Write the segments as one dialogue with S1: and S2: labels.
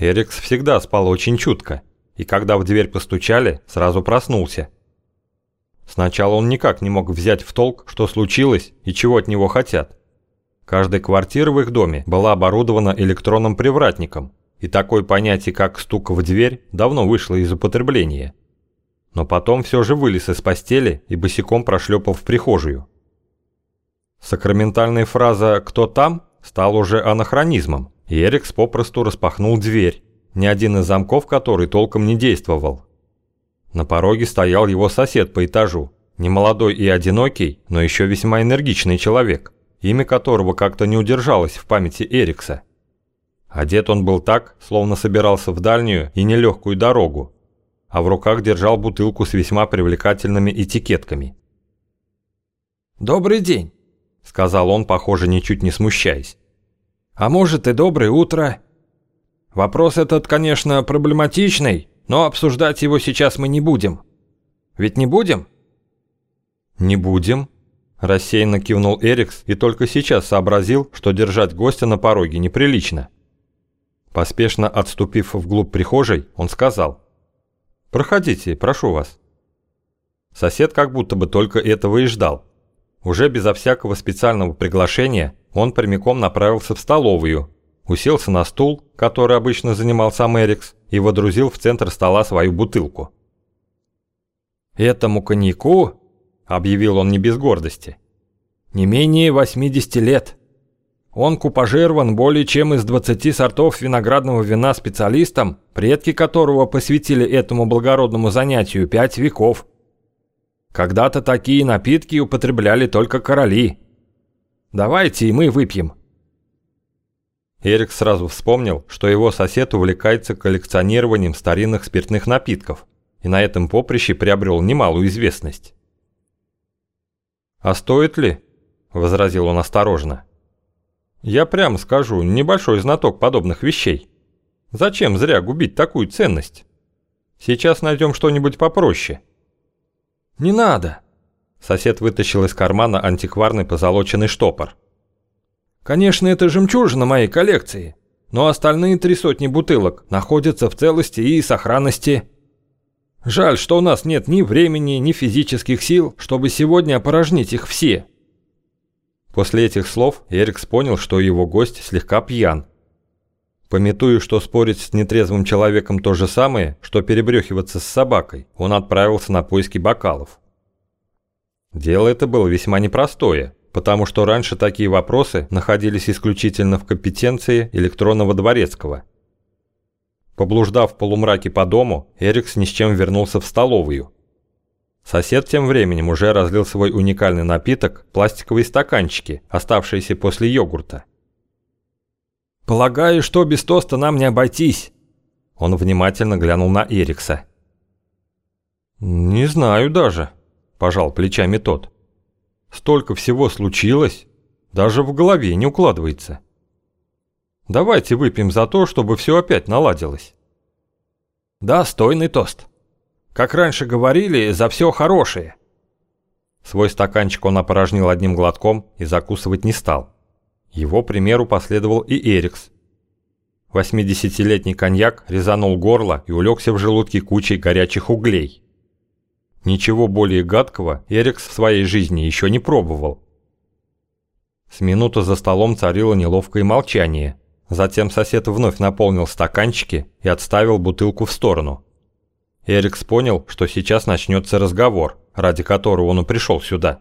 S1: Эрикс всегда спал очень чутко, и когда в дверь постучали, сразу проснулся. Сначала он никак не мог взять в толк, что случилось и чего от него хотят. Каждая квартира в их доме была оборудована электронным привратником, и такое понятие, как стук в дверь, давно вышло из употребления. Но потом все же вылез из постели и босиком прошлепал в прихожую. Сакраментальная фраза «Кто там?» стала уже анахронизмом, Эрикс попросту распахнул дверь, ни один из замков которой толком не действовал. На пороге стоял его сосед по этажу, немолодой и одинокий, но еще весьма энергичный человек, имя которого как-то не удержалось в памяти Эрикса. Одет он был так, словно собирался в дальнюю и нелегкую дорогу, а в руках держал бутылку с весьма привлекательными этикетками.
S2: «Добрый день», — сказал он, похоже, ничуть не смущаясь. «А может и доброе утро. Вопрос этот, конечно, проблематичный, но обсуждать его сейчас мы не будем. Ведь не будем?»
S1: «Не будем», – рассеянно кивнул Эрикс и только сейчас сообразил, что держать гостя на пороге неприлично. Поспешно отступив вглубь прихожей, он сказал «Проходите, прошу вас». Сосед как будто бы только этого и ждал. Уже безо всякого специального приглашения он прямиком направился в столовую, уселся на стул, который обычно занимал сам Эрикс, и водрузил в центр стола свою бутылку.
S2: «Этому коньяку», — объявил он не без гордости, — «не менее 80 лет. Он купажирован более чем из 20 сортов виноградного вина специалистам, предки которого посвятили этому благородному занятию пять веков. Когда-то такие напитки употребляли только короли. Давайте и мы выпьем».
S1: Эрик сразу вспомнил, что его сосед увлекается коллекционированием старинных спиртных напитков и на этом поприще приобрел немалую известность. «А стоит ли?» – возразил он осторожно. «Я прямо скажу, небольшой знаток подобных вещей. Зачем зря губить такую ценность? Сейчас найдем что-нибудь попроще».
S2: «Не надо!»
S1: Сосед вытащил из кармана антикварный позолоченный штопор –
S2: Конечно, это жемчужина моей коллекции, но остальные три сотни бутылок находятся в целости и сохранности. Жаль, что у нас нет ни времени, ни физических сил, чтобы сегодня опорожнить их все.
S1: После этих слов Эрикс понял, что его гость слегка пьян. Пометуя, что спорить с нетрезвым человеком то же самое, что перебрехиваться с собакой, он отправился на поиски бокалов. Дело это было весьма непростое потому что раньше такие вопросы находились исключительно в компетенции электронного дворецкого. Поблуждав в полумраке по дому, Эрикс ни с чем вернулся в столовую. Сосед тем временем уже разлил свой уникальный напиток в пластиковые стаканчики, оставшиеся после йогурта.
S2: «Полагаю, что без тоста нам не обойтись».
S1: Он внимательно глянул на Эрикса. «Не знаю даже», – пожал плечами тот. Столько всего случилось, даже в голове не укладывается. Давайте выпьем за то, чтобы все опять наладилось.
S2: Достойный тост. Как раньше говорили, за все хорошее.
S1: Свой стаканчик он опорожнил одним глотком и закусывать не стал. Его примеру последовал и Эрикс. 80-летний коньяк резанул горло и улегся в желудке кучей горячих углей. Ничего более гадкого Эрикс в своей жизни еще не пробовал. С минуты за столом царило неловкое молчание. Затем сосед вновь наполнил стаканчики и отставил бутылку в сторону. Эрикс понял, что сейчас начнется разговор, ради которого он и пришел сюда.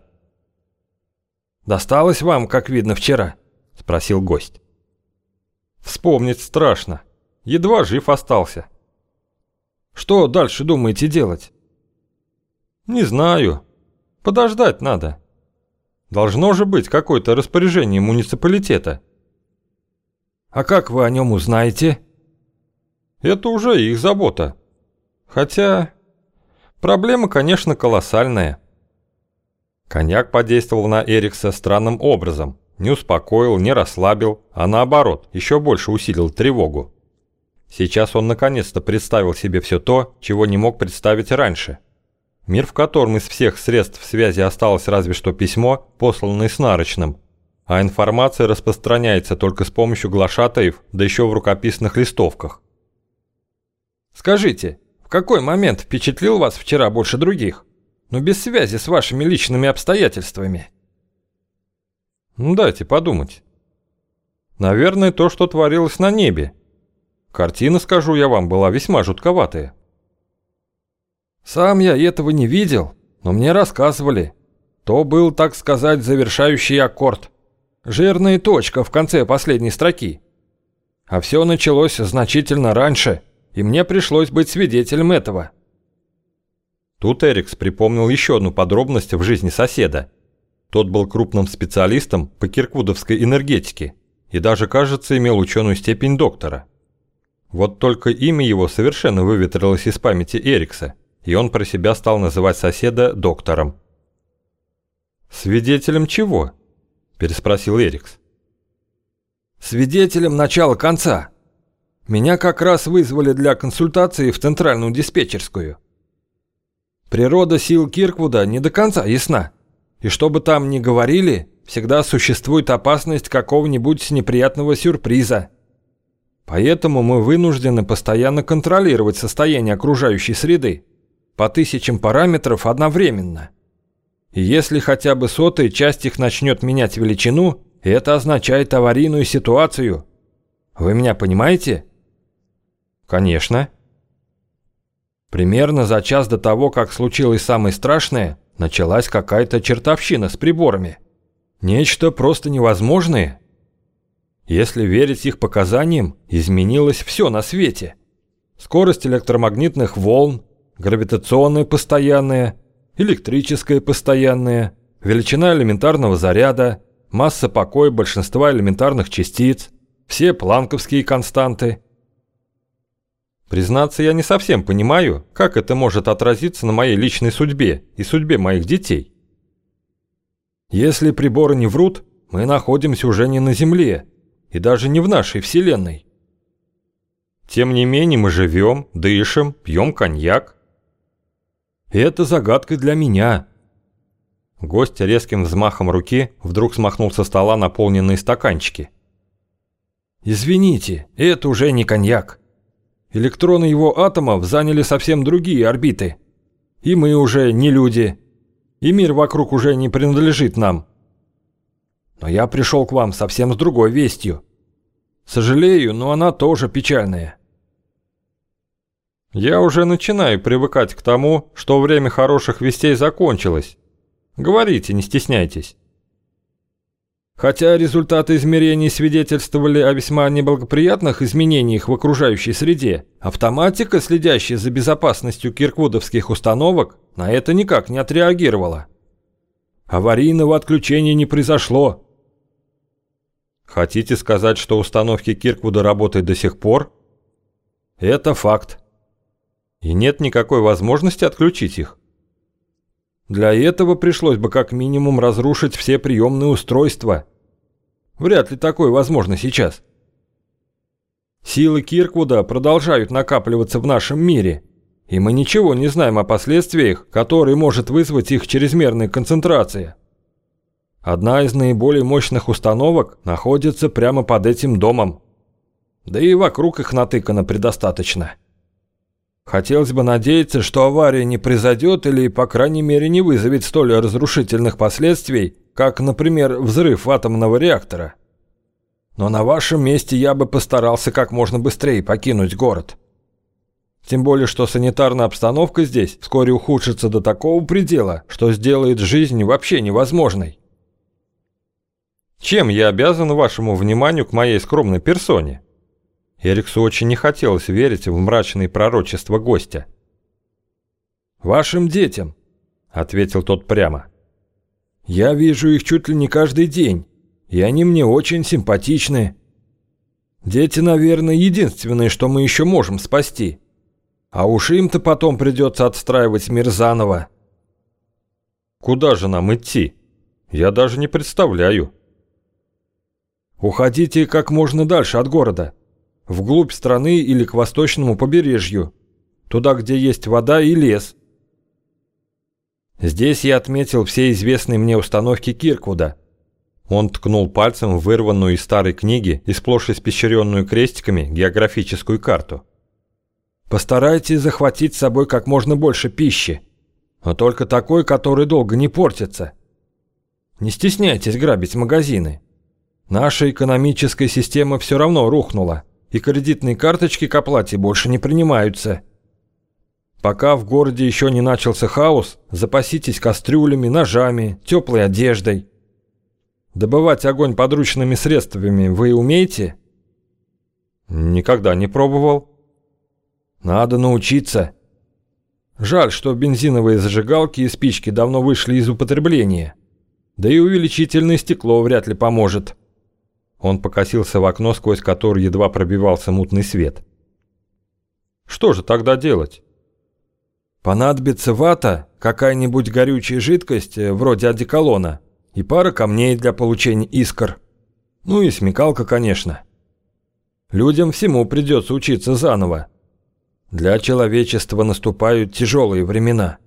S2: «Досталось вам, как видно, вчера?» – спросил гость.
S1: «Вспомнить страшно. Едва жив остался».
S2: «Что дальше думаете делать?»
S1: «Не знаю. Подождать надо. Должно же быть какое-то распоряжение муниципалитета».
S2: «А как вы о нем узнаете?»
S1: «Это уже их забота. Хотя проблема, конечно, колоссальная». Коньяк подействовал на Эрикса странным образом. Не успокоил, не расслабил, а наоборот, еще больше усилил тревогу. Сейчас он наконец-то представил себе все то, чего не мог представить раньше – Мир, в котором из всех средств связи осталось разве что письмо, посланное с нарочным, а информация распространяется только с помощью глашатаев, да еще в рукописных листовках.
S2: Скажите, в какой момент впечатлил вас вчера больше других? Но без связи с вашими личными обстоятельствами.
S1: Ну, дайте подумать. Наверное, то, что творилось на небе. Картина, скажу я вам, была весьма жутковатая.
S2: Сам я этого не видел, но мне рассказывали. То был, так сказать, завершающий аккорд. Жирная точка в конце последней строки. А все началось значительно раньше, и мне пришлось быть свидетелем этого.
S1: Тут Эрикс припомнил еще одну подробность в жизни соседа. Тот был крупным специалистом по кирквудовской энергетике и даже, кажется, имел ученую степень доктора. Вот только имя его совершенно выветрилось из памяти Эрикса, и он про себя стал называть соседа доктором. «Свидетелем чего?» – переспросил Эрикс.
S2: «Свидетелем начала конца. Меня как раз вызвали для консультации в центральную диспетчерскую. Природа сил Кирквуда не до конца ясна, и что бы там ни говорили, всегда существует опасность какого-нибудь неприятного сюрприза. Поэтому мы вынуждены постоянно контролировать состояние окружающей среды по тысячам параметров одновременно. Если хотя бы сотая часть их начнет менять величину, это означает аварийную ситуацию. Вы меня понимаете?
S1: Конечно.
S2: Примерно за час до того, как случилось самое страшное, началась какая-то чертовщина с приборами. Нечто просто невозможное. Если верить их показаниям, изменилось все на свете. Скорость электромагнитных волн, гравитационная постоянная, электрическая постоянная, величина элементарного заряда, масса покоя большинства элементарных частиц, все планковские константы.
S1: Признаться, я не совсем понимаю, как это может отразиться на моей личной судьбе и судьбе моих детей.
S2: Если приборы не врут, мы находимся уже не на Земле, и даже не в нашей Вселенной.
S1: Тем не менее мы живем, дышим, пьем коньяк.
S2: Это загадка для меня.
S1: Гость резким взмахом руки вдруг смахнул со стола наполненные стаканчики.
S2: «Извините, это уже не коньяк. Электроны его атомов заняли совсем другие орбиты. И мы уже не люди. И мир вокруг уже не принадлежит нам. Но я пришел к вам совсем с другой вестью. Сожалею, но она тоже печальная.
S1: Я уже начинаю привыкать к тому, что время хороших вестей закончилось. Говорите, не стесняйтесь.
S2: Хотя результаты измерений свидетельствовали о весьма неблагоприятных изменениях в окружающей среде, автоматика, следящая за безопасностью кирквудовских установок, на это никак не отреагировала. Аварийного отключения не произошло,
S1: Хотите сказать, что установки Кирквуда работают до сих пор?
S2: Это факт.
S1: И нет никакой возможности отключить их?
S2: Для этого пришлось бы как минимум разрушить все приемные устройства. Вряд ли такое возможно сейчас. Силы Кирквуда продолжают накапливаться в нашем мире, и мы ничего не знаем о последствиях, которые может вызвать их чрезмерная концентрация. Одна из наиболее мощных установок находится прямо под этим домом. Да и вокруг их натыкано предостаточно. Хотелось бы надеяться, что авария не произойдет или, по крайней мере, не вызовет столь разрушительных последствий, как, например, взрыв атомного реактора. Но на вашем месте я бы постарался как можно быстрее покинуть город. Тем более, что санитарная обстановка здесь вскоре ухудшится до такого предела, что сделает жизнь вообще невозможной.
S1: Чем я обязан вашему вниманию к моей скромной персоне?» Эриксу очень не хотелось верить в мрачные пророчества гостя.
S2: «Вашим детям», — ответил тот прямо. «Я вижу их чуть ли не каждый день, и они мне очень симпатичны. Дети, наверное, единственное, что мы еще можем спасти. А уж им-то потом придется отстраивать мир заново».
S1: «Куда же нам идти? Я даже не представляю»,
S2: Уходите как можно дальше от города. Вглубь страны или к восточному побережью. Туда, где есть вода и лес. Здесь я отметил все известные мне установки Кирквуда.
S1: Он ткнул пальцем в вырванную из старой книги и сплошь испещренную крестиками географическую карту.
S2: Постарайтесь захватить с собой как можно больше пищи, но только такой, который долго не портится. Не стесняйтесь грабить магазины. Наша экономическая система все равно рухнула, и кредитные карточки к оплате больше не принимаются. Пока в городе еще не начался хаос, запаситесь кастрюлями, ножами, теплой одеждой. Добывать огонь подручными средствами вы умеете?
S1: Никогда не пробовал.
S2: Надо научиться. Жаль, что бензиновые зажигалки и спички давно вышли из употребления. Да и увеличительное стекло вряд ли поможет. Он покосился в окно, сквозь которое едва пробивался мутный свет. Что же тогда делать? Понадобится вата, какая-нибудь горючая жидкость, э, вроде одеколона, и пара камней для получения искр. Ну и смекалка, конечно. Людям всему придется учиться заново. Для человечества наступают тяжелые времена.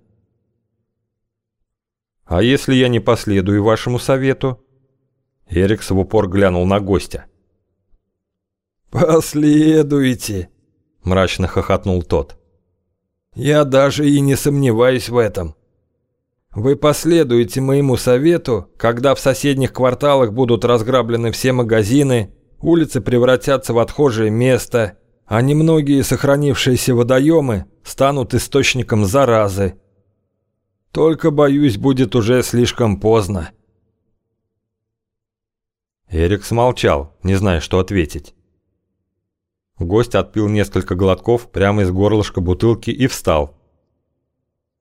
S1: А если я не последую вашему совету? Эрикс в упор глянул на гостя.
S2: «Последуйте!» – мрачно хохотнул тот. «Я даже и не сомневаюсь в этом. Вы последуете моему совету, когда в соседних кварталах будут разграблены все магазины, улицы превратятся в отхожее место, а немногие сохранившиеся водоемы станут источником заразы. Только, боюсь, будет уже слишком поздно».
S1: Эрик смолчал, не зная, что ответить. Гость отпил несколько глотков прямо из горлышка бутылки и встал.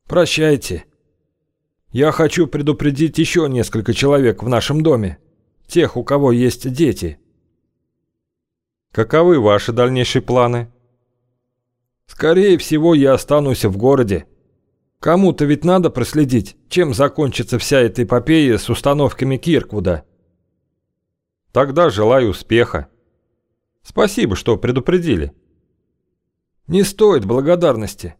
S2: «Прощайте. Я хочу предупредить еще несколько человек в нашем доме. Тех, у кого есть дети».
S1: «Каковы ваши дальнейшие планы?»
S2: «Скорее всего, я останусь в городе. Кому-то ведь надо проследить, чем закончится вся эта эпопея с установками Кирквуда».
S1: Тогда желаю успеха. Спасибо, что предупредили.
S2: Не стоит благодарности.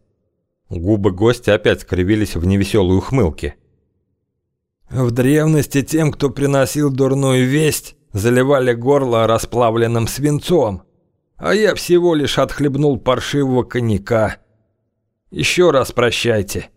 S1: Губы гостя опять скривились в невеселой ухмылке.
S2: В древности тем, кто приносил дурную весть, заливали горло расплавленным свинцом, а я всего лишь отхлебнул паршивого коньяка. Еще раз прощайте.